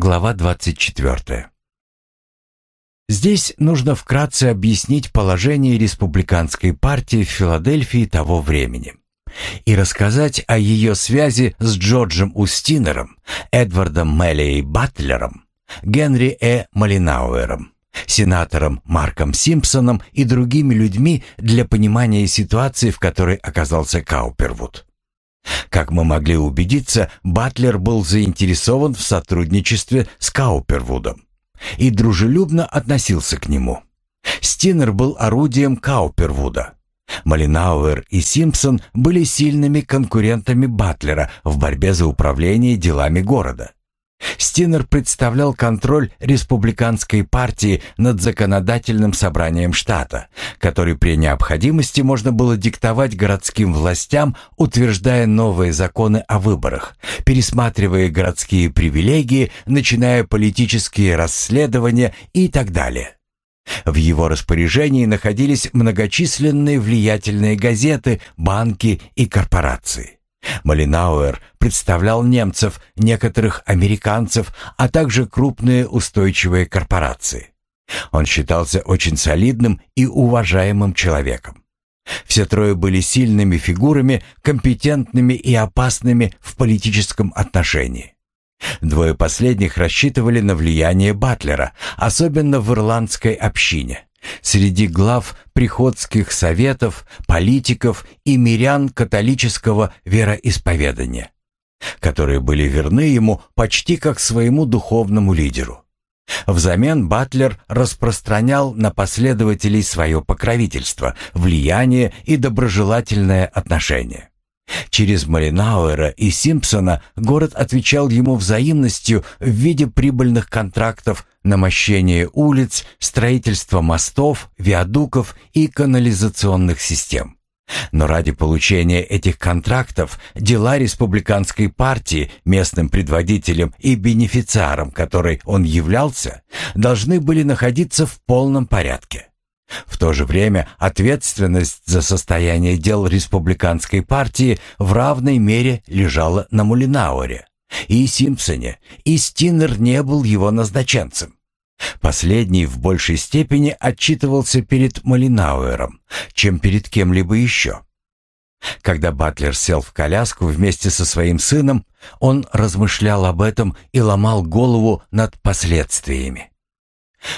глава 24. Здесь нужно вкратце объяснить положение республиканской партии в Филадельфии того времени и рассказать о ее связи с Джорджем Устинером, Эдвардом Меллией Батлером, Генри Э. Малинауэром, сенатором Марком Симпсоном и другими людьми для понимания ситуации, в которой оказался Каупервуд. Как мы могли убедиться, Батлер был заинтересован в сотрудничестве с Каупервудом и дружелюбно относился к нему. Стинер был орудием Каупервуда. Малинауэр и Симпсон были сильными конкурентами Батлера в борьбе за управление делами города. Стинер представлял контроль республиканской партии над законодательным собранием штата, который при необходимости можно было диктовать городским властям, утверждая новые законы о выборах, пересматривая городские привилегии, начиная политические расследования и так далее. В его распоряжении находились многочисленные влиятельные газеты, банки и корпорации. Малинауэр представлял немцев, некоторых американцев, а также крупные устойчивые корпорации. Он считался очень солидным и уважаемым человеком. Все трое были сильными фигурами, компетентными и опасными в политическом отношении. Двое последних рассчитывали на влияние Батлера, особенно в ирландской общине. Среди глав приходских советов, политиков и мирян католического вероисповедания, которые были верны ему почти как своему духовному лидеру. Взамен Батлер распространял на последователей свое покровительство, влияние и доброжелательное отношение. Через Маринауэра и Симпсона город отвечал ему взаимностью в виде прибыльных контрактов на мощение улиц, строительство мостов, виадуков и канализационных систем. Но ради получения этих контрактов дела республиканской партии, местным предводителем и бенефициаром которой он являлся, должны были находиться в полном порядке. В то же время ответственность за состояние дел республиканской партии в равной мере лежала на Мулинауэре и Симпсоне, и Стинер не был его назначенцем. Последний в большей степени отчитывался перед Малинауэром, чем перед кем-либо еще. Когда Батлер сел в коляску вместе со своим сыном, он размышлял об этом и ломал голову над последствиями.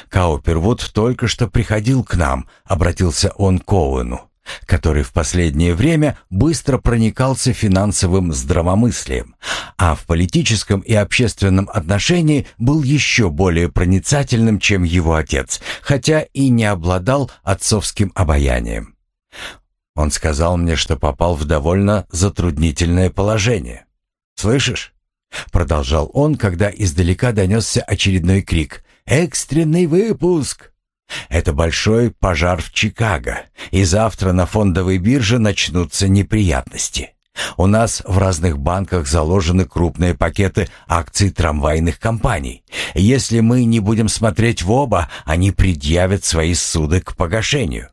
«Каупервуд только что приходил к нам», — обратился он к Оуэну, который в последнее время быстро проникался финансовым здравомыслием, а в политическом и общественном отношении был еще более проницательным, чем его отец, хотя и не обладал отцовским обаянием. Он сказал мне, что попал в довольно затруднительное положение. «Слышишь?» — продолжал он, когда издалека донесся очередной крик. Экстренный выпуск! Это большой пожар в Чикаго, и завтра на фондовой бирже начнутся неприятности. У нас в разных банках заложены крупные пакеты акций трамвайных компаний. Если мы не будем смотреть в оба, они предъявят свои суды к погашению.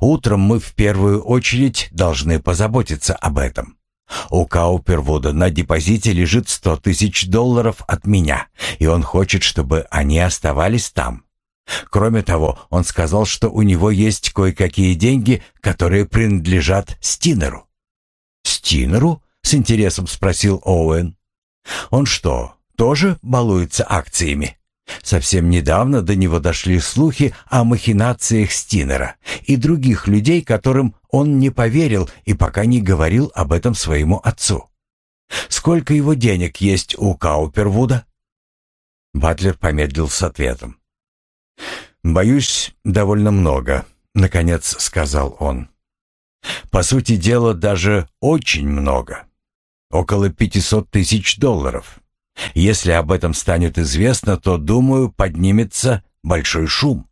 Утром мы в первую очередь должны позаботиться об этом. У Каупервуда на депозите лежит сто тысяч долларов от меня, и он хочет, чтобы они оставались там. Кроме того, он сказал, что у него есть кое-какие деньги, которые принадлежат Стинеру. «Стинеру?» — с интересом спросил Оуэн. «Он что, тоже балуется акциями?» Совсем недавно до него дошли слухи о махинациях Стинера и других людей, которым он не поверил и пока не говорил об этом своему отцу. Сколько его денег есть у Каупервуда? Батлер помедлил с ответом. «Боюсь, довольно много», — наконец сказал он. «По сути дела, даже очень много. Около пятисот тысяч долларов. Если об этом станет известно, то, думаю, поднимется большой шум.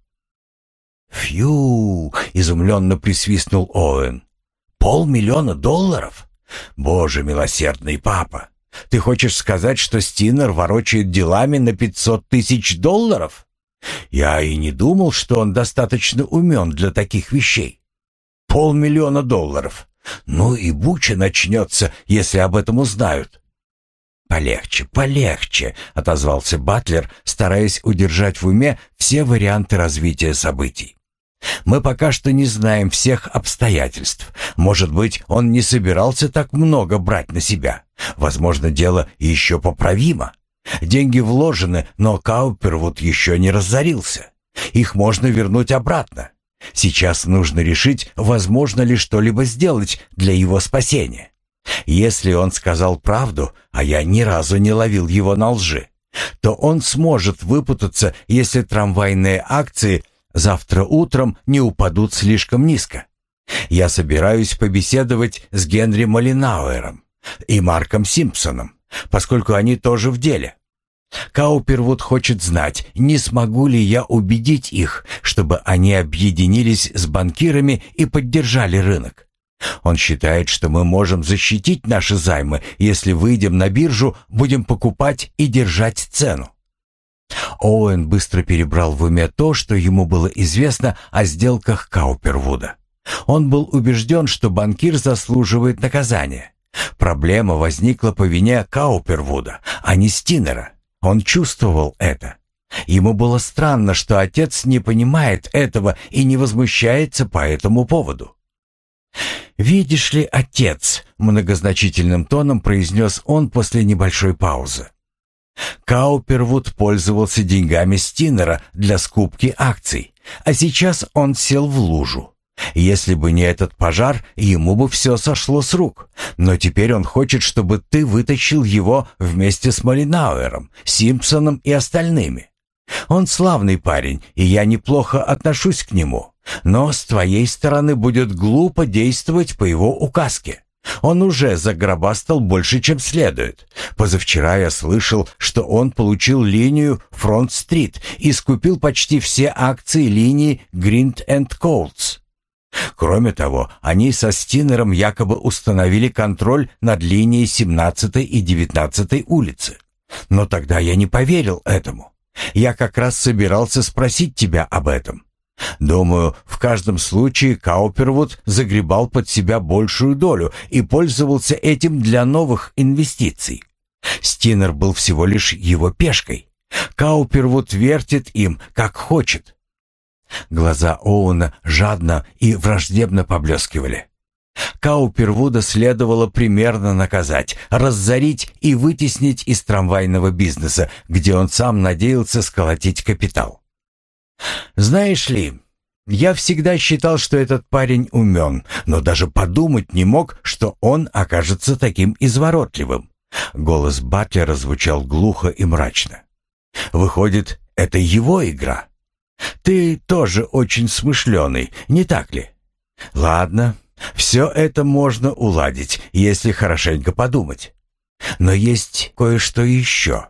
«Фью!» — изумленно присвистнул Оуэн. «Полмиллиона долларов? Боже милосердный папа! Ты хочешь сказать, что Стинер ворочает делами на пятьсот тысяч долларов? Я и не думал, что он достаточно умен для таких вещей. Полмиллиона долларов. Ну и буча начнется, если об этом узнают. «Полегче, полегче», — отозвался Батлер, стараясь удержать в уме все варианты развития событий. «Мы пока что не знаем всех обстоятельств. Может быть, он не собирался так много брать на себя. Возможно, дело еще поправимо. Деньги вложены, но Каупервуд еще не разорился. Их можно вернуть обратно. Сейчас нужно решить, возможно ли что-либо сделать для его спасения. Если он сказал правду, а я ни разу не ловил его на лжи, то он сможет выпутаться, если трамвайные акции завтра утром не упадут слишком низко. Я собираюсь побеседовать с Генри Малинауэром и Марком Симпсоном, поскольку они тоже в деле. Каупервуд хочет знать, не смогу ли я убедить их, чтобы они объединились с банкирами и поддержали рынок. Он считает, что мы можем защитить наши займы, если выйдем на биржу, будем покупать и держать цену. Оуэн быстро перебрал в уме то, что ему было известно о сделках Каупервуда. Он был убежден, что банкир заслуживает наказания. Проблема возникла по вине Каупервуда, а не Стинера. Он чувствовал это. Ему было странно, что отец не понимает этого и не возмущается по этому поводу. «Видишь ли, отец», — многозначительным тоном произнес он после небольшой паузы. Каупервуд пользовался деньгами Стинера для скупки акций, а сейчас он сел в лужу. Если бы не этот пожар, ему бы все сошло с рук. Но теперь он хочет, чтобы ты вытащил его вместе с Малинауэром, Симпсоном и остальными. Он славный парень, и я неплохо отношусь к нему. Но с твоей стороны будет глупо действовать по его указке. Он уже загробастал больше, чем следует. Позавчера я слышал, что он получил линию Фронт-стрит и скупил почти все акции линии Гринд энд Коултс. Кроме того, они со Стинером якобы установили контроль над линией 17 и 19 улицы. Но тогда я не поверил этому. Я как раз собирался спросить тебя об этом. Думаю, в каждом случае Каупервуд загребал под себя большую долю и пользовался этим для новых инвестиций. Стинер был всего лишь его пешкой. Каупервуд вертит им, как хочет. Глаза Оуна жадно и враждебно поблескивали. Каупервуда следовало примерно наказать, разорить и вытеснить из трамвайного бизнеса, где он сам надеялся сколотить капитал. «Знаешь ли, я всегда считал, что этот парень умен, но даже подумать не мог, что он окажется таким изворотливым». Голос Батлера звучал глухо и мрачно. «Выходит, это его игра?» Ты тоже очень смышленый, не так ли? Ладно, все это можно уладить, если хорошенько подумать. Но есть кое-что еще.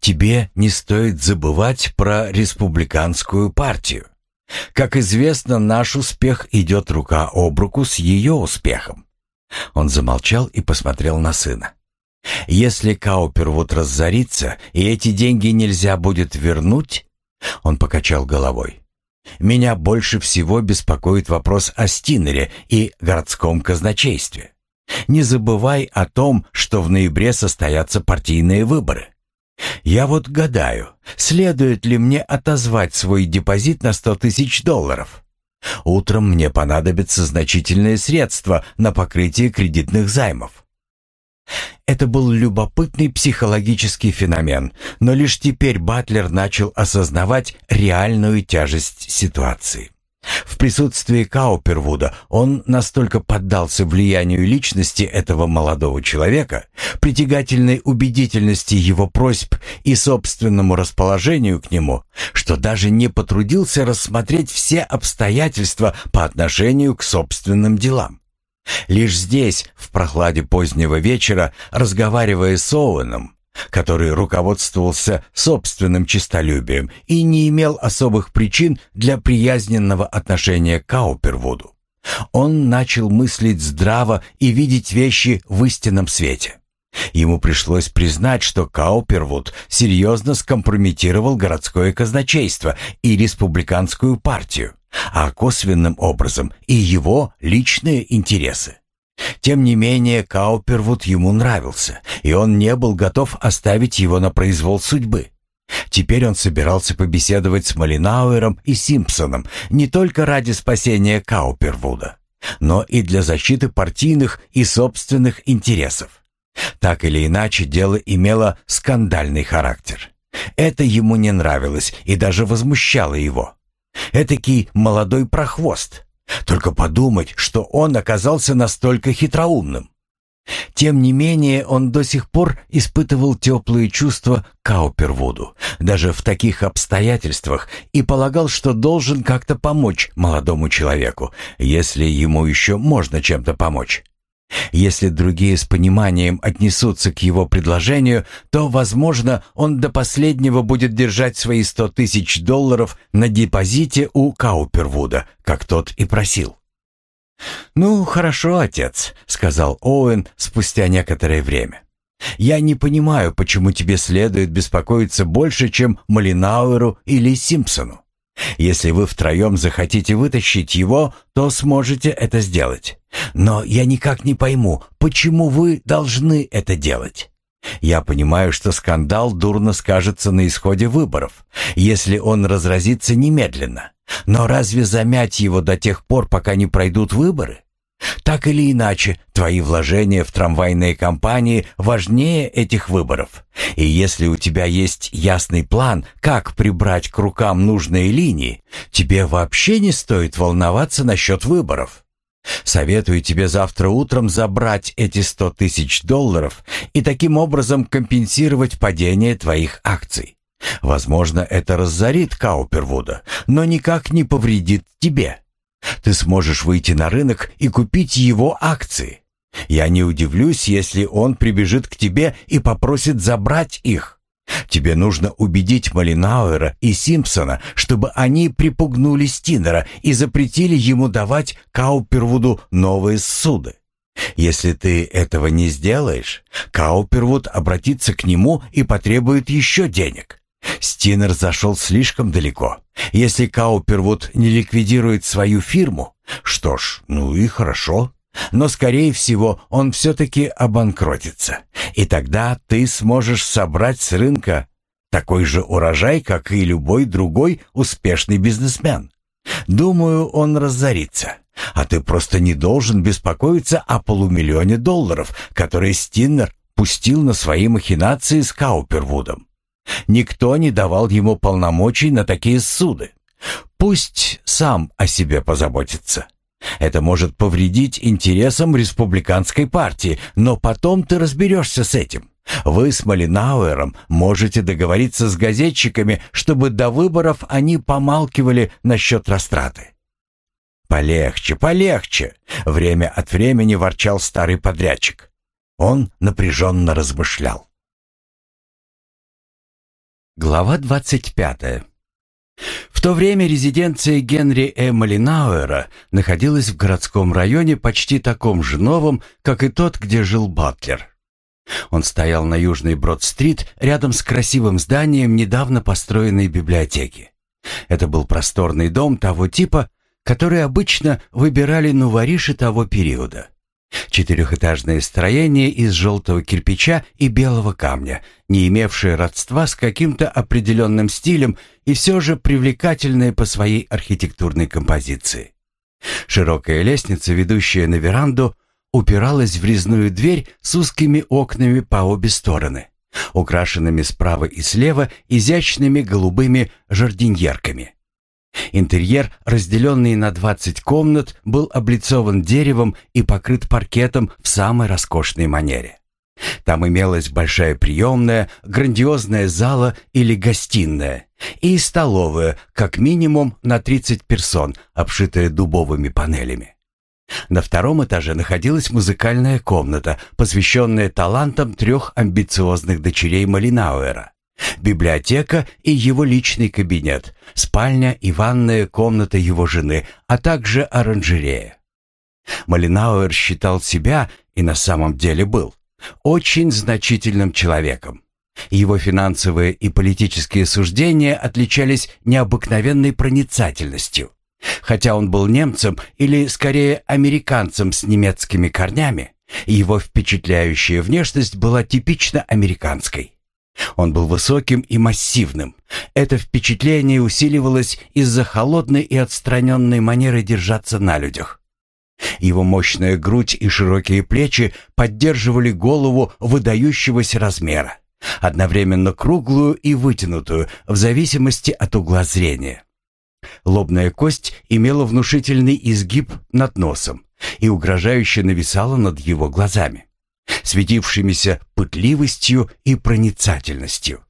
Тебе не стоит забывать про республиканскую партию. Как известно, наш успех идет рука об руку с ее успехом. Он замолчал и посмотрел на сына. Если Каупервуд разорится, и эти деньги нельзя будет вернуть, он покачал головой. «Меня больше всего беспокоит вопрос о Стинере и городском казначействе. Не забывай о том, что в ноябре состоятся партийные выборы. Я вот гадаю, следует ли мне отозвать свой депозит на сто тысяч долларов? Утром мне понадобятся значительные средства на покрытие кредитных займов. Это был любопытный психологический феномен, но лишь теперь Батлер начал осознавать реальную тяжесть ситуации. В присутствии Каупервуда он настолько поддался влиянию личности этого молодого человека, притягательной убедительности его просьб и собственному расположению к нему, что даже не потрудился рассмотреть все обстоятельства по отношению к собственным делам. Лишь здесь, в прохладе позднего вечера, разговаривая с Оуэном, который руководствовался собственным честолюбием и не имел особых причин для приязненного отношения к Каупервуду, он начал мыслить здраво и видеть вещи в истинном свете. Ему пришлось признать, что Каупервуд серьезно скомпрометировал городское казначейство и республиканскую партию а косвенным образом и его личные интересы. Тем не менее, Каупервуд ему нравился, и он не был готов оставить его на произвол судьбы. Теперь он собирался побеседовать с Малинауэром и Симпсоном не только ради спасения Каупервуда, но и для защиты партийных и собственных интересов. Так или иначе, дело имело скандальный характер. Это ему не нравилось и даже возмущало его. Этакий молодой прохвост. Только подумать, что он оказался настолько хитроумным. Тем не менее, он до сих пор испытывал теплые чувства к Каупервуду, даже в таких обстоятельствах, и полагал, что должен как-то помочь молодому человеку, если ему еще можно чем-то помочь. Если другие с пониманием отнесутся к его предложению, то, возможно, он до последнего будет держать свои сто тысяч долларов на депозите у Каупервуда, как тот и просил. «Ну, хорошо, отец», — сказал Оуэн спустя некоторое время. «Я не понимаю, почему тебе следует беспокоиться больше, чем Малинауэру или Симпсону. Если вы втроем захотите вытащить его, то сможете это сделать. Но я никак не пойму, почему вы должны это делать. Я понимаю, что скандал дурно скажется на исходе выборов, если он разразится немедленно. Но разве замять его до тех пор, пока не пройдут выборы? Так или иначе, твои вложения в трамвайные компании важнее этих выборов. И если у тебя есть ясный план, как прибрать к рукам нужные линии, тебе вообще не стоит волноваться насчет выборов. Советую тебе завтра утром забрать эти сто тысяч долларов и таким образом компенсировать падение твоих акций. Возможно, это разорит Каупервуда, но никак не повредит тебе. Ты сможешь выйти на рынок и купить его акции. Я не удивлюсь, если он прибежит к тебе и попросит забрать их. Тебе нужно убедить Малинауэра и Симпсона, чтобы они припугнули Стинера и запретили ему давать Каупервуду новые суды. Если ты этого не сделаешь, Каупервуд обратится к нему и потребует еще денег. Стинер зашел слишком далеко. Если Каупервуд не ликвидирует свою фирму, что ж, ну и хорошо. Но, скорее всего, он все-таки обанкротится. И тогда ты сможешь собрать с рынка такой же урожай, как и любой другой успешный бизнесмен. Думаю, он разорится. А ты просто не должен беспокоиться о полумиллионе долларов, которые Стиннер пустил на свои махинации с Каупервудом. Никто не давал ему полномочий на такие суды. Пусть сам о себе позаботится. Это может повредить интересам республиканской партии, но потом ты разберешься с этим. Вы с Малинауэром можете договориться с газетчиками, чтобы до выборов они помалкивали насчет растраты. «Полегче, полегче!» — время от времени ворчал старый подрядчик. Он напряженно размышлял. Глава 25. В то время резиденция Генри Э. Малинауэра находилась в городском районе почти таком же новом, как и тот, где жил Батлер. Он стоял на Южной Брод-стрит рядом с красивым зданием недавно построенной библиотеки. Это был просторный дом того типа, который обычно выбирали нувориши того периода. Четырехэтажное строение из желтого кирпича и белого камня, не имевшее родства с каким-то определенным стилем и все же привлекательное по своей архитектурной композиции. Широкая лестница, ведущая на веранду, упиралась в резную дверь с узкими окнами по обе стороны, украшенными справа и слева изящными голубыми жардиньерками. Интерьер, разделенный на 20 комнат, был облицован деревом и покрыт паркетом в самой роскошной манере. Там имелась большая приемная, грандиозная зала или гостиная и столовая, как минимум на 30 персон, обшитая дубовыми панелями. На втором этаже находилась музыкальная комната, посвященная талантам трех амбициозных дочерей Малинауэра библиотека и его личный кабинет, спальня и ванная комната его жены, а также оранжерея. Малинауэр считал себя, и на самом деле был, очень значительным человеком. Его финансовые и политические суждения отличались необыкновенной проницательностью. Хотя он был немцем или, скорее, американцем с немецкими корнями, его впечатляющая внешность была типично американской. Он был высоким и массивным. Это впечатление усиливалось из-за холодной и отстраненной манеры держаться на людях. Его мощная грудь и широкие плечи поддерживали голову выдающегося размера, одновременно круглую и вытянутую, в зависимости от угла зрения. Лобная кость имела внушительный изгиб над носом и угрожающе нависала над его глазами, светившимися пытливостью и проницательностью.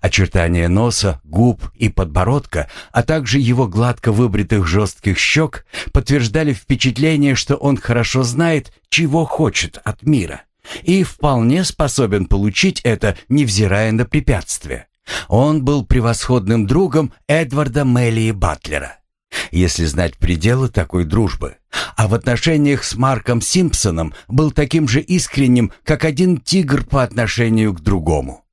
Очертания носа, губ и подбородка, а также его гладко выбритых жестких щек подтверждали впечатление, что он хорошо знает, чего хочет от мира, и вполне способен получить это, невзирая на препятствия. Он был превосходным другом Эдварда Меллии Батлера, если знать пределы такой дружбы, а в отношениях с Марком Симпсоном был таким же искренним, как один тигр по отношению к другому.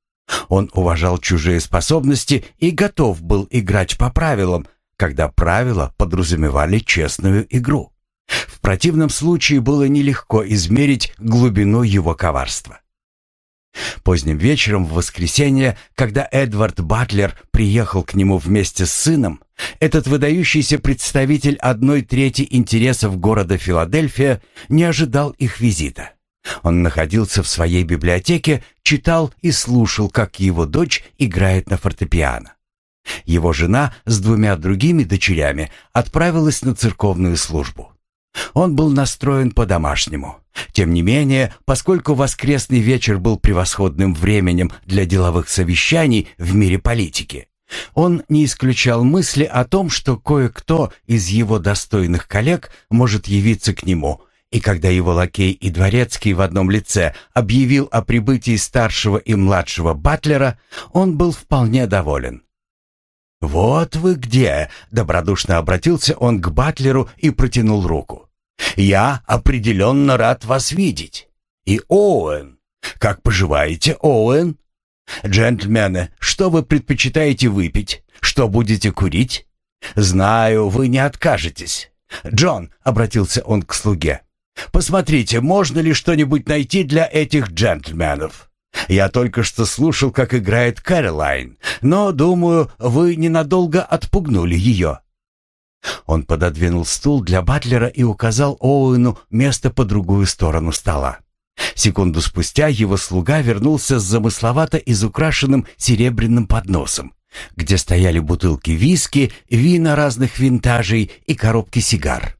Он уважал чужие способности и готов был играть по правилам, когда правила подразумевали честную игру. В противном случае было нелегко измерить глубину его коварства. Поздним вечером в воскресенье, когда Эдвард Батлер приехал к нему вместе с сыном, этот выдающийся представитель одной трети интересов города Филадельфия не ожидал их визита. Он находился в своей библиотеке, читал и слушал, как его дочь играет на фортепиано. Его жена с двумя другими дочерями отправилась на церковную службу. Он был настроен по-домашнему. Тем не менее, поскольку воскресный вечер был превосходным временем для деловых совещаний в мире политики, он не исключал мысли о том, что кое-кто из его достойных коллег может явиться к нему – и когда его лакей и дворецкий в одном лице объявил о прибытии старшего и младшего батлера, он был вполне доволен. «Вот вы где!» — добродушно обратился он к батлеру и протянул руку. «Я определенно рад вас видеть. И Оуэн. Как поживаете, Оуэн? Джентльмены, что вы предпочитаете выпить? Что будете курить? Знаю, вы не откажетесь. Джон, — обратился он к слуге, Посмотрите, можно ли что-нибудь найти для этих джентльменов. Я только что слушал, как играет Кэролайн, но, думаю, вы ненадолго отпугнули ее». Он пододвинул стул для Батлера и указал Оуэну место по другую сторону стола. Секунду спустя его слуга вернулся с замысловато изукрашенным серебряным подносом, где стояли бутылки виски, вина разных винтажей и коробки сигар.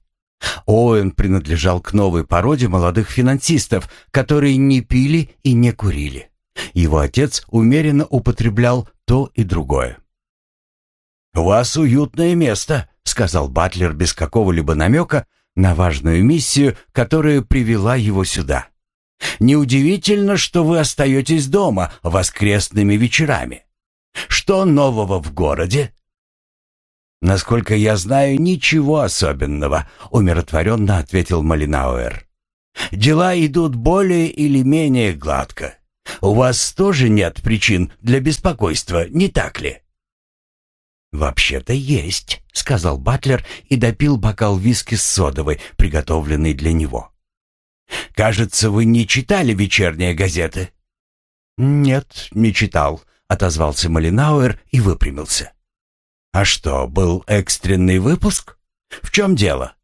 Оуэн принадлежал к новой породе молодых финансистов, которые не пили и не курили. Его отец умеренно употреблял то и другое. «У вас уютное место», — сказал Батлер без какого-либо намека на важную миссию, которая привела его сюда. «Неудивительно, что вы остаетесь дома воскресными вечерами. Что нового в городе?» «Насколько я знаю, ничего особенного», — умиротворенно ответил Малинауэр. «Дела идут более или менее гладко. У вас тоже нет причин для беспокойства, не так ли?» «Вообще-то есть», — сказал Батлер и допил бокал виски с содовой, приготовленной для него. «Кажется, вы не читали вечерние газеты?» «Нет, не читал», — отозвался Малинауэр и выпрямился. «А что, был экстренный выпуск? В чем дело?»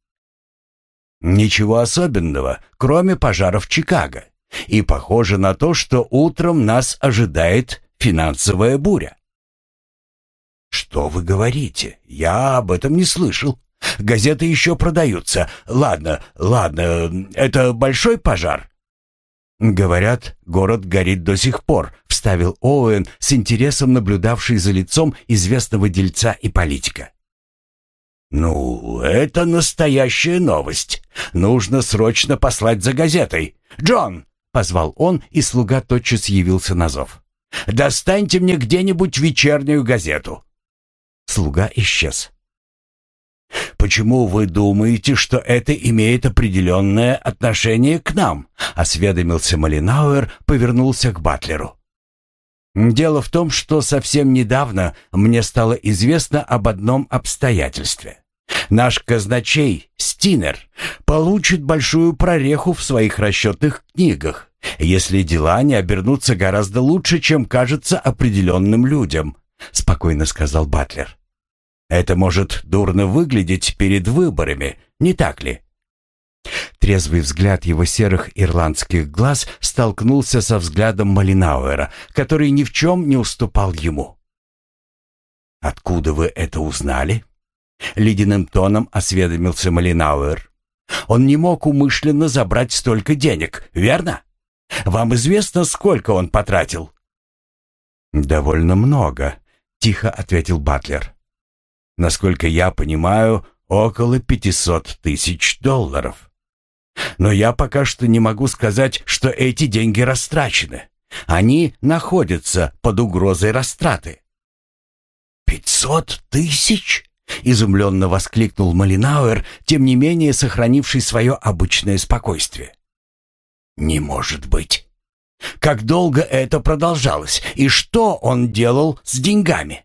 «Ничего особенного, кроме пожара в Чикаго. И похоже на то, что утром нас ожидает финансовая буря». «Что вы говорите? Я об этом не слышал. Газеты еще продаются. Ладно, ладно, это большой пожар?» «Говорят, город горит до сих пор», — вставил Оуэн с интересом наблюдавший за лицом известного дельца и политика. «Ну, это настоящая новость. Нужно срочно послать за газетой. Джон!» — позвал он, и слуга тотчас явился на зов. «Достаньте мне где-нибудь вечернюю газету». Слуга исчез. «Почему вы думаете, что это имеет определенное отношение к нам?» — осведомился Малинауэр, повернулся к Батлеру. «Дело в том, что совсем недавно мне стало известно об одном обстоятельстве. Наш казначей, Стинер, получит большую прореху в своих расчетных книгах, если дела не обернутся гораздо лучше, чем кажется определенным людям», — спокойно сказал Батлер. «Это может дурно выглядеть перед выборами, не так ли?» Трезвый взгляд его серых ирландских глаз столкнулся со взглядом Малинауэра, который ни в чем не уступал ему. «Откуда вы это узнали?» Ледяным тоном осведомился Малинауэр. «Он не мог умышленно забрать столько денег, верно? Вам известно, сколько он потратил?» «Довольно много», — тихо ответил Батлер. «Насколько я понимаю, около пятисот тысяч долларов. Но я пока что не могу сказать, что эти деньги растрачены. Они находятся под угрозой растраты». «Пятьсот тысяч?» — изумленно воскликнул Малинауэр, тем не менее сохранивший свое обычное спокойствие. «Не может быть! Как долго это продолжалось, и что он делал с деньгами?»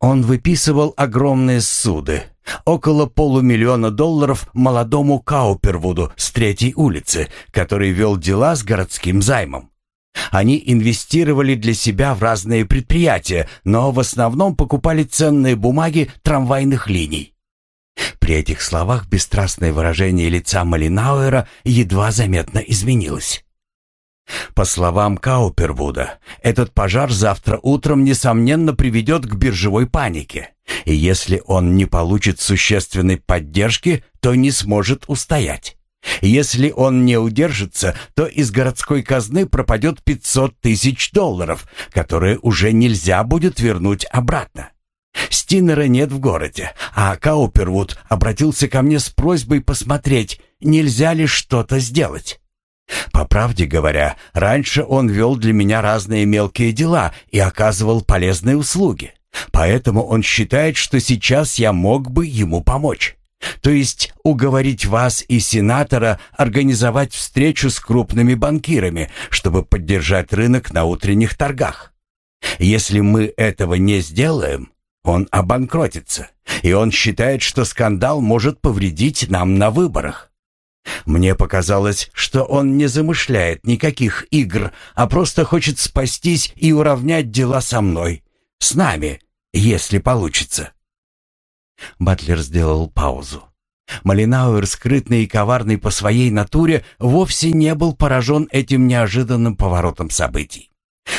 Он выписывал огромные суды, около полумиллиона долларов молодому Каупервуду с третьей улицы, который вел дела с городским займом. Они инвестировали для себя в разные предприятия, но в основном покупали ценные бумаги трамвайных линий. При этих словах бесстрастное выражение лица Малинауэра едва заметно изменилось. По словам Каупервуда, этот пожар завтра утром, несомненно, приведет к биржевой панике. И если он не получит существенной поддержки, то не сможет устоять. Если он не удержится, то из городской казны пропадет 500 тысяч долларов, которые уже нельзя будет вернуть обратно. Стинера нет в городе, а Каупервуд обратился ко мне с просьбой посмотреть, нельзя ли что-то сделать. По правде говоря, раньше он вел для меня разные мелкие дела и оказывал полезные услуги. Поэтому он считает, что сейчас я мог бы ему помочь. То есть уговорить вас и сенатора организовать встречу с крупными банкирами, чтобы поддержать рынок на утренних торгах. Если мы этого не сделаем, он обанкротится, и он считает, что скандал может повредить нам на выборах. Мне показалось, что он не замышляет никаких игр, а просто хочет спастись и уравнять дела со мной, с нами, если получится. Батлер сделал паузу. Малинауэр, скрытный и коварный по своей натуре, вовсе не был поражен этим неожиданным поворотом событий.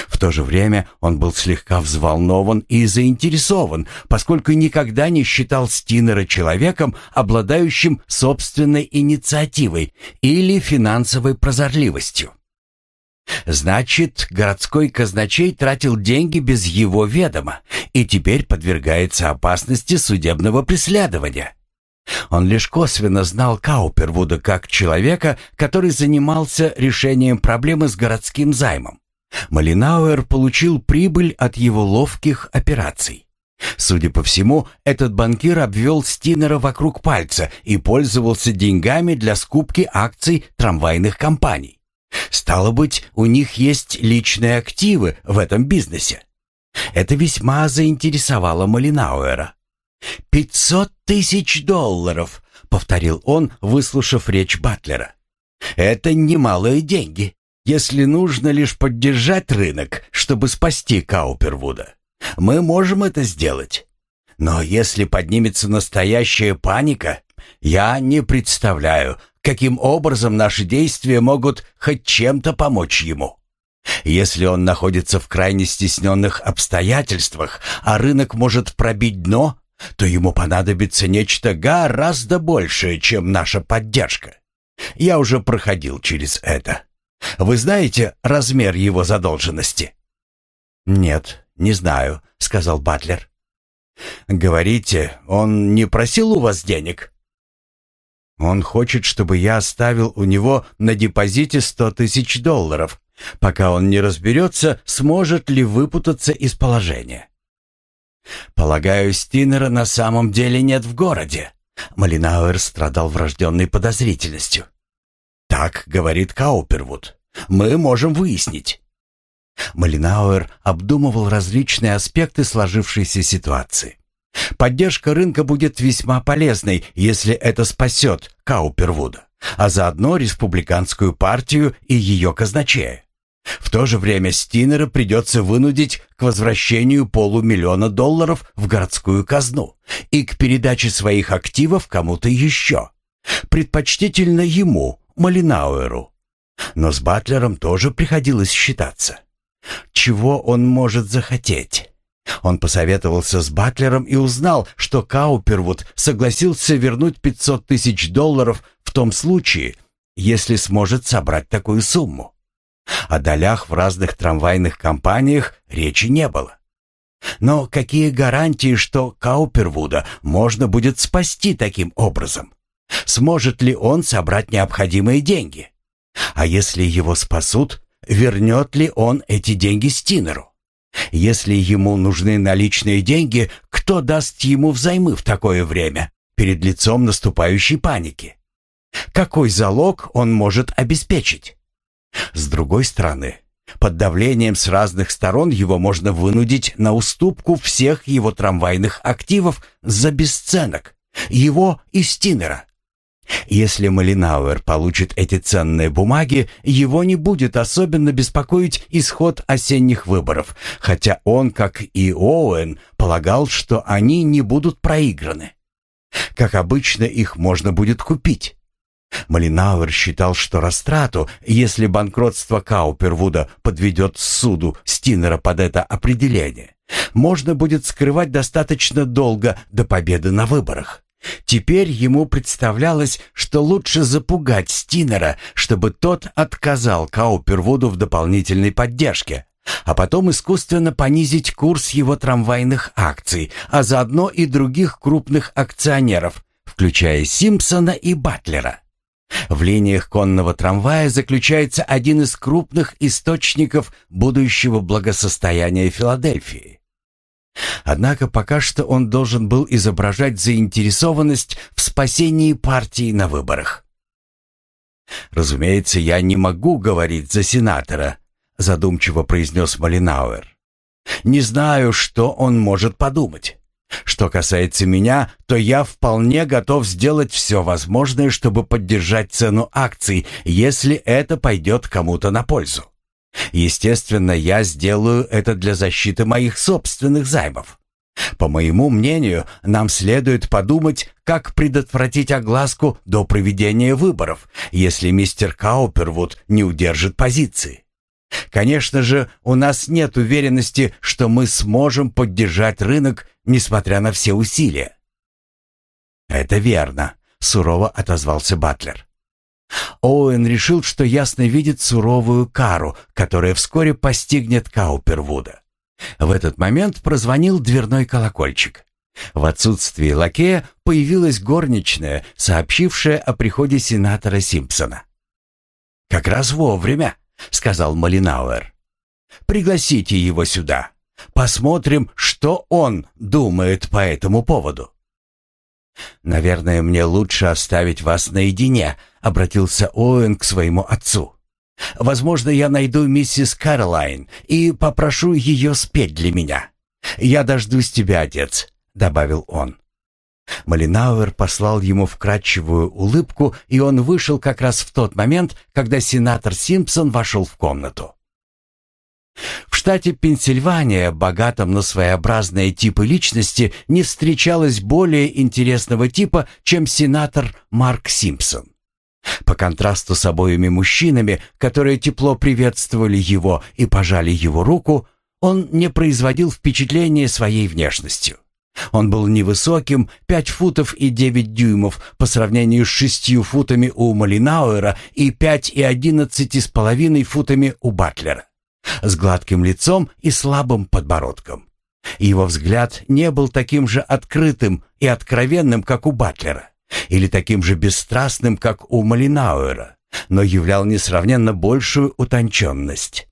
В то же время он был слегка взволнован и заинтересован, поскольку никогда не считал Стинера человеком, обладающим собственной инициативой или финансовой прозорливостью. Значит, городской казначей тратил деньги без его ведома и теперь подвергается опасности судебного преследования. Он лишь косвенно знал Каупервуда как человека, который занимался решением проблемы с городским займом. Малинауэр получил прибыль от его ловких операций. Судя по всему, этот банкир обвел Стинера вокруг пальца и пользовался деньгами для скупки акций трамвайных компаний. Стало быть, у них есть личные активы в этом бизнесе. Это весьма заинтересовало Малинауэра. «Пятьсот тысяч долларов», — повторил он, выслушав речь Батлера. «Это немалые деньги, если нужно лишь поддержать рынок, чтобы спасти Каупервуда. Мы можем это сделать. Но если поднимется настоящая паника, я не представляю, каким образом наши действия могут хоть чем-то помочь ему. Если он находится в крайне стесненных обстоятельствах, а рынок может пробить дно, то ему понадобится нечто гораздо большее, чем наша поддержка. Я уже проходил через это. Вы знаете размер его задолженности? Нет, не знаю, сказал Батлер. Говорите, он не просил у вас денег? Он хочет, чтобы я оставил у него на депозите сто тысяч долларов, пока он не разберется, сможет ли выпутаться из положения. Полагаю, Стинера на самом деле нет в городе. Малинауэр страдал врожденной подозрительностью. Так говорит Каупервуд. Мы можем выяснить. Малинауэр обдумывал различные аспекты сложившейся ситуации. Поддержка рынка будет весьма полезной, если это спасет Каупервуда, а заодно республиканскую партию и ее казначея. В то же время Стинера придется вынудить к возвращению полумиллиона долларов в городскую казну и к передаче своих активов кому-то еще. Предпочтительно ему, Малинауэру. Но с Батлером тоже приходилось считаться. Чего он может захотеть? Он посоветовался с Батлером и узнал, что Каупервуд согласился вернуть 500 тысяч долларов в том случае, если сможет собрать такую сумму. О долях в разных трамвайных компаниях речи не было. Но какие гарантии, что Каупервуда можно будет спасти таким образом? Сможет ли он собрать необходимые деньги? А если его спасут, вернет ли он эти деньги Стинеру? Если ему нужны наличные деньги, кто даст ему взаймы в такое время, перед лицом наступающей паники? Какой залог он может обеспечить? С другой стороны, под давлением с разных сторон его можно вынудить на уступку всех его трамвайных активов за бесценок, его и Стинера. Если Малинауэр получит эти ценные бумаги, его не будет особенно беспокоить исход осенних выборов, хотя он, как и Оуэн, полагал, что они не будут проиграны. Как обычно, их можно будет купить. Малинауэр считал, что растрату, если банкротство Каупервуда подведет суду Стинера под это определение, можно будет скрывать достаточно долго до победы на выборах. Теперь ему представлялось, что лучше запугать Стинера, чтобы тот отказал Каупервуду в дополнительной поддержке, а потом искусственно понизить курс его трамвайных акций, а заодно и других крупных акционеров, включая Симпсона и Батлера. В линиях конного трамвая заключается один из крупных источников будущего благосостояния Филадельфии. Однако пока что он должен был изображать заинтересованность в спасении партии на выборах. «Разумеется, я не могу говорить за сенатора», задумчиво произнес Малинауэр. «Не знаю, что он может подумать. Что касается меня, то я вполне готов сделать все возможное, чтобы поддержать цену акций, если это пойдет кому-то на пользу. Естественно, я сделаю это для защиты моих собственных займов. По моему мнению, нам следует подумать, как предотвратить огласку до проведения выборов, если мистер Каупервуд не удержит позиции. Конечно же, у нас нет уверенности, что мы сможем поддержать рынок, несмотря на все усилия. «Это верно», — сурово отозвался Батлер. Оуэн решил, что ясно видит суровую кару, которая вскоре постигнет Каупервуда. В этот момент прозвонил дверной колокольчик. В отсутствие лакея появилась горничная, сообщившая о приходе сенатора Симпсона. «Как раз вовремя», — сказал Малинауэр. «Пригласите его сюда. Посмотрим, что он думает по этому поводу». «Наверное, мне лучше оставить вас наедине», — обратился Оуэн к своему отцу. «Возможно, я найду миссис Кэролайн и попрошу ее спеть для меня. Я дождусь тебя, отец», — добавил он. Малинауэр послал ему вкрадчивую улыбку, и он вышел как раз в тот момент, когда сенатор Симпсон вошел в комнату. В штате Пенсильвания, богатом на своеобразные типы личности, не встречалось более интересного типа, чем сенатор Марк Симпсон. По контрасту с обоими мужчинами, которые тепло приветствовали его и пожали его руку, он не производил впечатления своей внешностью. Он был невысоким, пять футов и девять дюймов по сравнению с шестью футами у Малинауэра и пять и одиннадцати с половиной футами у Батлера с гладким лицом и слабым подбородком. Его взгляд не был таким же открытым и откровенным, как у Батлера, или таким же бесстрастным, как у Малинауэра, но являл несравненно большую утонченность.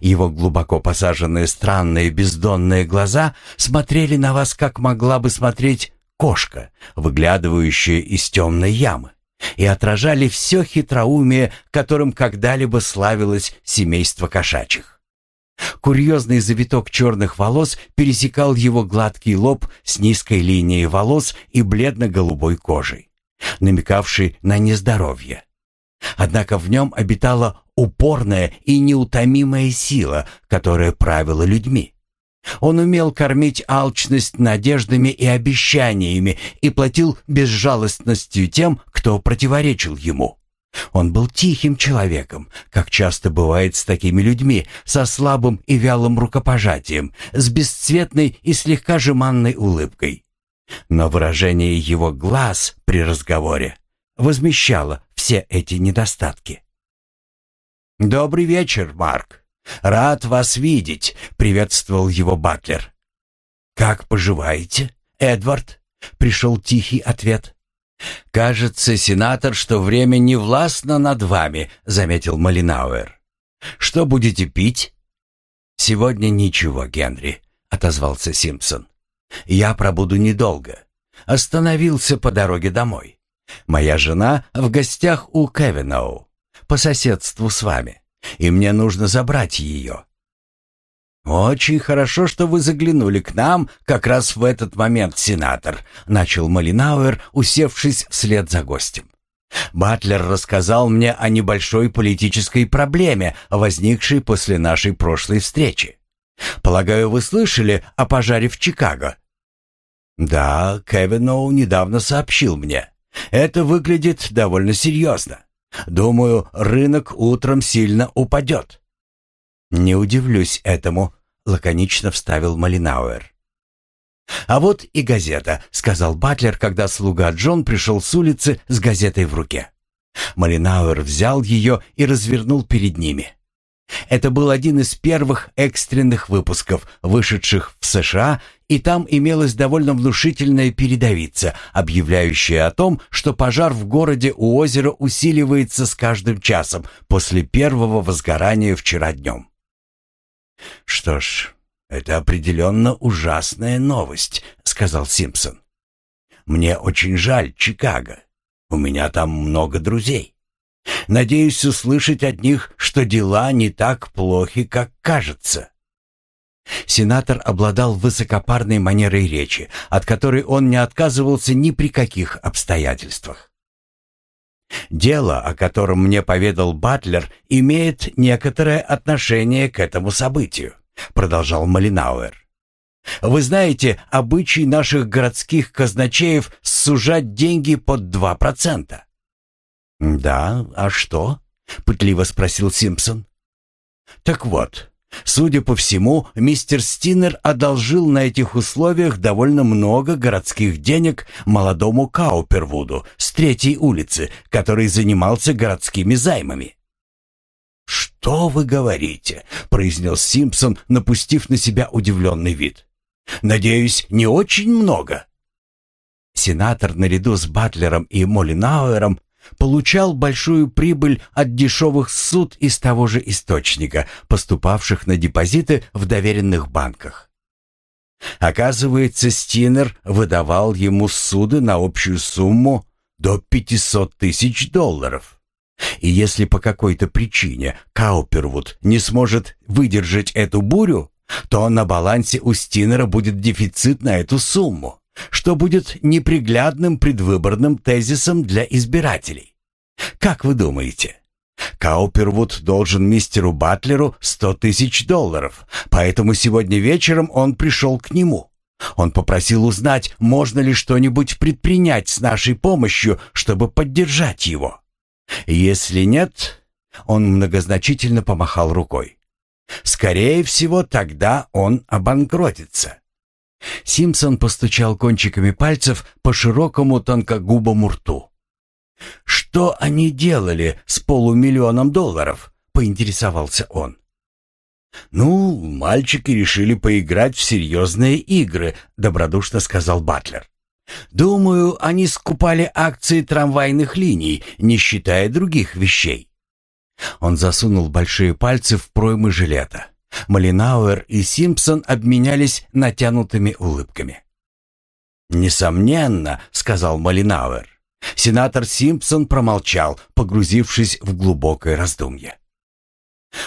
Его глубоко посаженные странные бездонные глаза смотрели на вас, как могла бы смотреть кошка, выглядывающая из темной ямы и отражали все хитроумие, которым когда-либо славилось семейство кошачьих. Курьезный завиток черных волос пересекал его гладкий лоб с низкой линией волос и бледно-голубой кожей, намекавшей на нездоровье. Однако в нем обитала упорная и неутомимая сила, которая правила людьми. Он умел кормить алчность надеждами и обещаниями и платил безжалостностью тем, кто противоречил ему. Он был тихим человеком, как часто бывает с такими людьми, со слабым и вялым рукопожатием, с бесцветной и слегка жеманной улыбкой. Но выражение его глаз при разговоре возмещало все эти недостатки. «Добрый вечер, Марк. Рад вас видеть», — приветствовал его Батлер. «Как поживаете, Эдвард?» — пришел тихий ответ. «Кажется, сенатор, что время не властно над вами», — заметил Малинауэр. «Что будете пить?» «Сегодня ничего, Генри», — отозвался Симпсон. «Я пробуду недолго. Остановился по дороге домой. Моя жена в гостях у Кевиноу, по соседству с вами, и мне нужно забрать ее. «Очень хорошо, что вы заглянули к нам как раз в этот момент, сенатор», — начал Малинауэр, усевшись вслед за гостем. «Батлер рассказал мне о небольшой политической проблеме, возникшей после нашей прошлой встречи. Полагаю, вы слышали о пожаре в Чикаго?» «Да, Кевиноу недавно сообщил мне. Это выглядит довольно серьезно. Думаю, рынок утром сильно упадет». «Не удивлюсь этому», — лаконично вставил Малинауэр. «А вот и газета», — сказал Батлер, когда слуга Джон пришел с улицы с газетой в руке. Малинауэр взял ее и развернул перед ними. Это был один из первых экстренных выпусков, вышедших в США, и там имелась довольно внушительная передовица, объявляющая о том, что пожар в городе у озера усиливается с каждым часом после первого возгорания вчера днем. «Что ж, это определенно ужасная новость», — сказал Симпсон. «Мне очень жаль Чикаго. У меня там много друзей. Надеюсь услышать от них, что дела не так плохи, как кажется». Сенатор обладал высокопарной манерой речи, от которой он не отказывался ни при каких обстоятельствах. Дело, о котором мне поведал Батлер, имеет некоторое отношение к этому событию, продолжал Малинауэр. Вы знаете обычай наших городских казначеев сужать деньги под два процента. Да, а что? пытливо спросил Симпсон. Так вот, Судя по всему, мистер Стинер одолжил на этих условиях довольно много городских денег молодому Каупервуду с третьей улицы, который занимался городскими займами. «Что вы говорите?» — произнес Симпсон, напустив на себя удивленный вид. «Надеюсь, не очень много?» Сенатор наряду с Батлером и Молинауэром получал большую прибыль от дешевых суд из того же источника, поступавших на депозиты в доверенных банках. Оказывается, Стинер выдавал ему суды на общую сумму до 500 тысяч долларов. И если по какой-то причине Каупервуд не сможет выдержать эту бурю, то на балансе у Стинера будет дефицит на эту сумму что будет неприглядным предвыборным тезисом для избирателей. Как вы думаете? Каупервуд должен мистеру Батлеру сто тысяч долларов, поэтому сегодня вечером он пришел к нему. Он попросил узнать, можно ли что-нибудь предпринять с нашей помощью, чтобы поддержать его. Если нет, он многозначительно помахал рукой. Скорее всего, тогда он обанкротится. Симпсон постучал кончиками пальцев по широкому тонкогубому рту. «Что они делали с полумиллионом долларов?» — поинтересовался он. «Ну, мальчики решили поиграть в серьезные игры», — добродушно сказал Батлер. «Думаю, они скупали акции трамвайных линий, не считая других вещей». Он засунул большие пальцы в проймы жилета. Малинауэр и Симпсон обменялись натянутыми улыбками. «Несомненно», — сказал Малинауэр. Сенатор Симпсон промолчал, погрузившись в глубокое раздумье.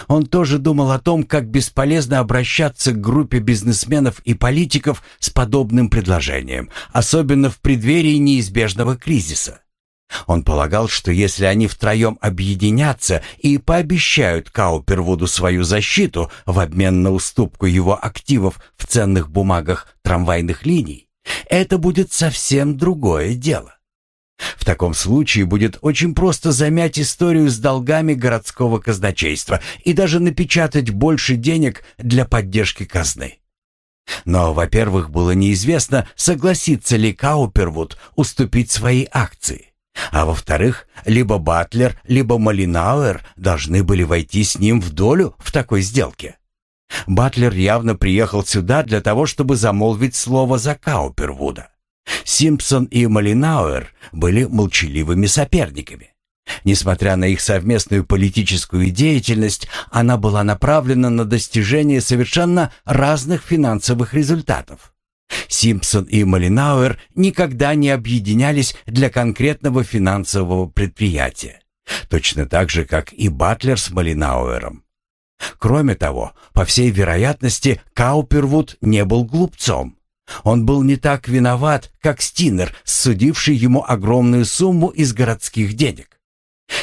Он тоже думал о том, как бесполезно обращаться к группе бизнесменов и политиков с подобным предложением, особенно в преддверии неизбежного кризиса. Он полагал, что если они втроем объединятся и пообещают Каупервуду свою защиту в обмен на уступку его активов в ценных бумагах трамвайных линий, это будет совсем другое дело. В таком случае будет очень просто замять историю с долгами городского казначейства и даже напечатать больше денег для поддержки казны. Но, во-первых, было неизвестно, согласится ли Каупервуд уступить свои акции. А во-вторых, либо Батлер, либо Малинауэр должны были войти с ним в долю в такой сделке. Батлер явно приехал сюда для того, чтобы замолвить слово за Каупервуда. Симпсон и Малинауэр были молчаливыми соперниками. Несмотря на их совместную политическую деятельность, она была направлена на достижение совершенно разных финансовых результатов. Симпсон и Малинауэр никогда не объединялись для конкретного финансового предприятия, точно так же, как и Батлер с Малинауэром. Кроме того, по всей вероятности, Каупервуд не был глупцом. Он был не так виноват, как Стинер, судивший ему огромную сумму из городских денег.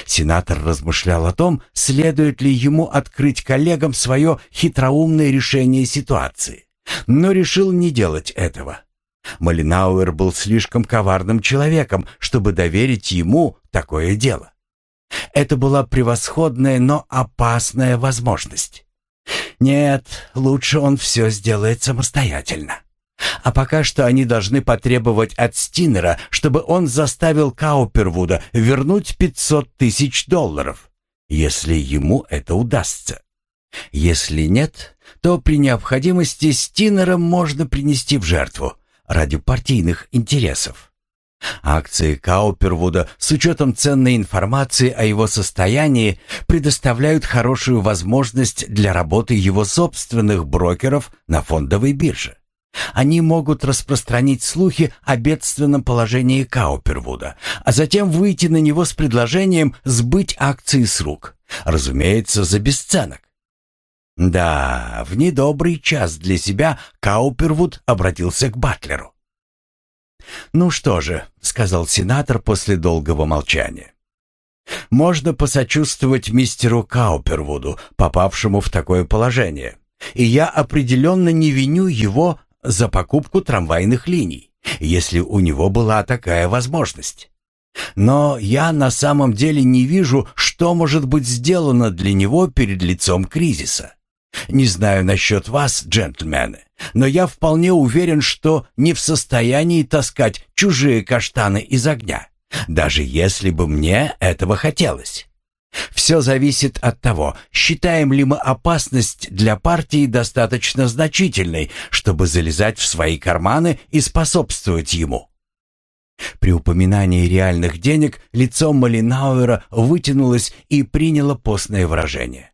Сенатор размышлял о том, следует ли ему открыть коллегам свое хитроумное решение ситуации, но решил не делать этого. Малинауэр был слишком коварным человеком, чтобы доверить ему такое дело. Это была превосходная, но опасная возможность. Нет, лучше он все сделает самостоятельно. А пока что они должны потребовать от Стинера, чтобы он заставил Каупервуда вернуть 500 тысяч долларов, если ему это удастся. Если нет, то при необходимости Стинера можно принести в жертву ради партийных интересов. Акции Каупервуда с учетом ценной информации о его состоянии предоставляют хорошую возможность для работы его собственных брокеров на фондовой бирже. Они могут распространить слухи о бедственном положении Каупервуда, а затем выйти на него с предложением сбыть акции с рук, разумеется, за бесценок. Да, в недобрый час для себя Каупервуд обратился к Батлеру. «Ну что же», — сказал сенатор после долгого молчания. «Можно посочувствовать мистеру Каупервуду, попавшему в такое положение, и я определенно не виню его за покупку трамвайных линий, если у него была такая возможность. Но я на самом деле не вижу, что может быть сделано для него перед лицом кризиса. Не знаю насчет вас, джентльмены, но я вполне уверен, что не в состоянии таскать чужие каштаны из огня, даже если бы мне этого хотелось. Все зависит от того, считаем ли мы опасность для партии достаточно значительной, чтобы залезать в свои карманы и способствовать ему. При упоминании реальных денег лицо Малинауэра вытянулось и приняло постное выражение.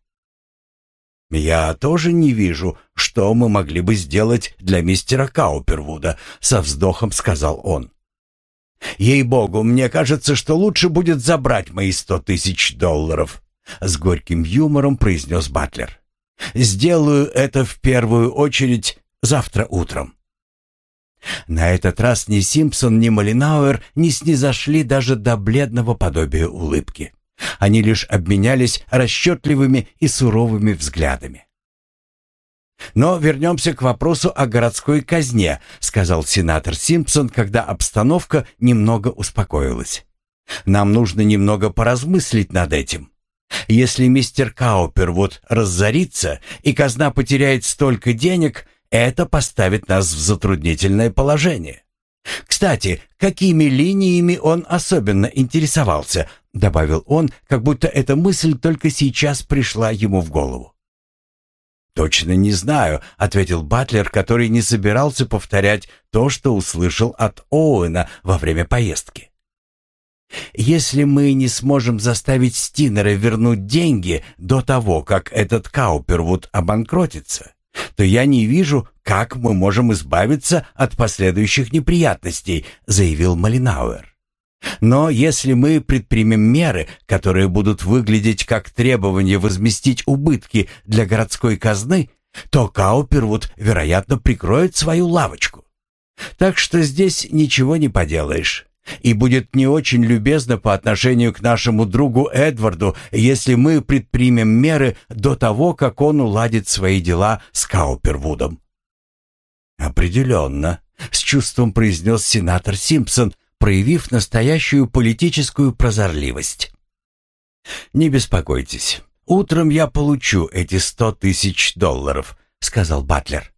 «Я тоже не вижу, что мы могли бы сделать для мистера Каупервуда», — со вздохом сказал он. «Ей-богу, мне кажется, что лучше будет забрать мои сто тысяч долларов», — с горьким юмором произнес Батлер. «Сделаю это в первую очередь завтра утром». На этот раз ни Симпсон, ни Малинауэр не снизошли даже до бледного подобия улыбки. Они лишь обменялись расчетливыми и суровыми взглядами. «Но вернемся к вопросу о городской казне», — сказал сенатор Симпсон, когда обстановка немного успокоилась. «Нам нужно немного поразмыслить над этим. Если мистер Каупер вот разорится и казна потеряет столько денег, это поставит нас в затруднительное положение. Кстати, какими линиями он особенно интересовался, добавил он, как будто эта мысль только сейчас пришла ему в голову. «Точно не знаю», — ответил Батлер, который не собирался повторять то, что услышал от Оуэна во время поездки. «Если мы не сможем заставить Стинера вернуть деньги до того, как этот Каупервуд обанкротится, то я не вижу, как мы можем избавиться от последующих неприятностей», — заявил Малинауэр. Но если мы предпримем меры, которые будут выглядеть как требование возместить убытки для городской казны, то Каупервуд, вероятно, прикроет свою лавочку. Так что здесь ничего не поделаешь. И будет не очень любезно по отношению к нашему другу Эдварду, если мы предпримем меры до того, как он уладит свои дела с Каупервудом. «Определенно», — с чувством произнес сенатор Симпсон, проявив настоящую политическую прозорливость. «Не беспокойтесь, утром я получу эти сто тысяч долларов», — сказал Батлер.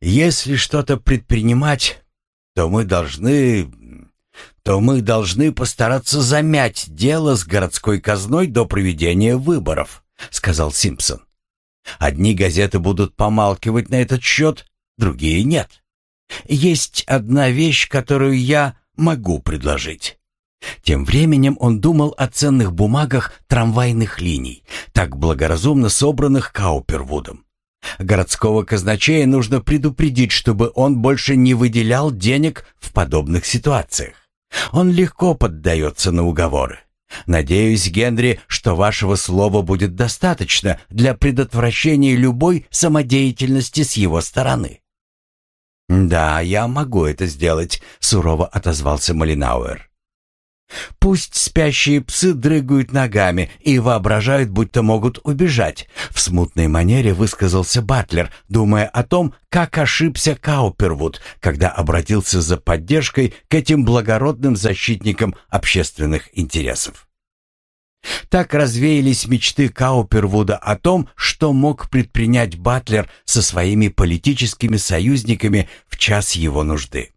«Если что-то предпринимать, то мы должны... то мы должны постараться замять дело с городской казной до проведения выборов», — сказал Симпсон. «Одни газеты будут помалкивать на этот счет, другие нет. Есть одна вещь, которую я могу предложить». Тем временем он думал о ценных бумагах трамвайных линий, так благоразумно собранных Каупервудом. Городского казначея нужно предупредить, чтобы он больше не выделял денег в подобных ситуациях. Он легко поддается на уговоры. Надеюсь, Генри, что вашего слова будет достаточно для предотвращения любой самодеятельности с его стороны. «Да, я могу это сделать», — сурово отозвался Малинауэр. «Пусть спящие псы дрыгают ногами и воображают, будто могут убежать», — в смутной манере высказался Батлер, думая о том, как ошибся Каупервуд, когда обратился за поддержкой к этим благородным защитникам общественных интересов. Так развеялись мечты Каупервуда о том, что мог предпринять Батлер со своими политическими союзниками в час его нужды.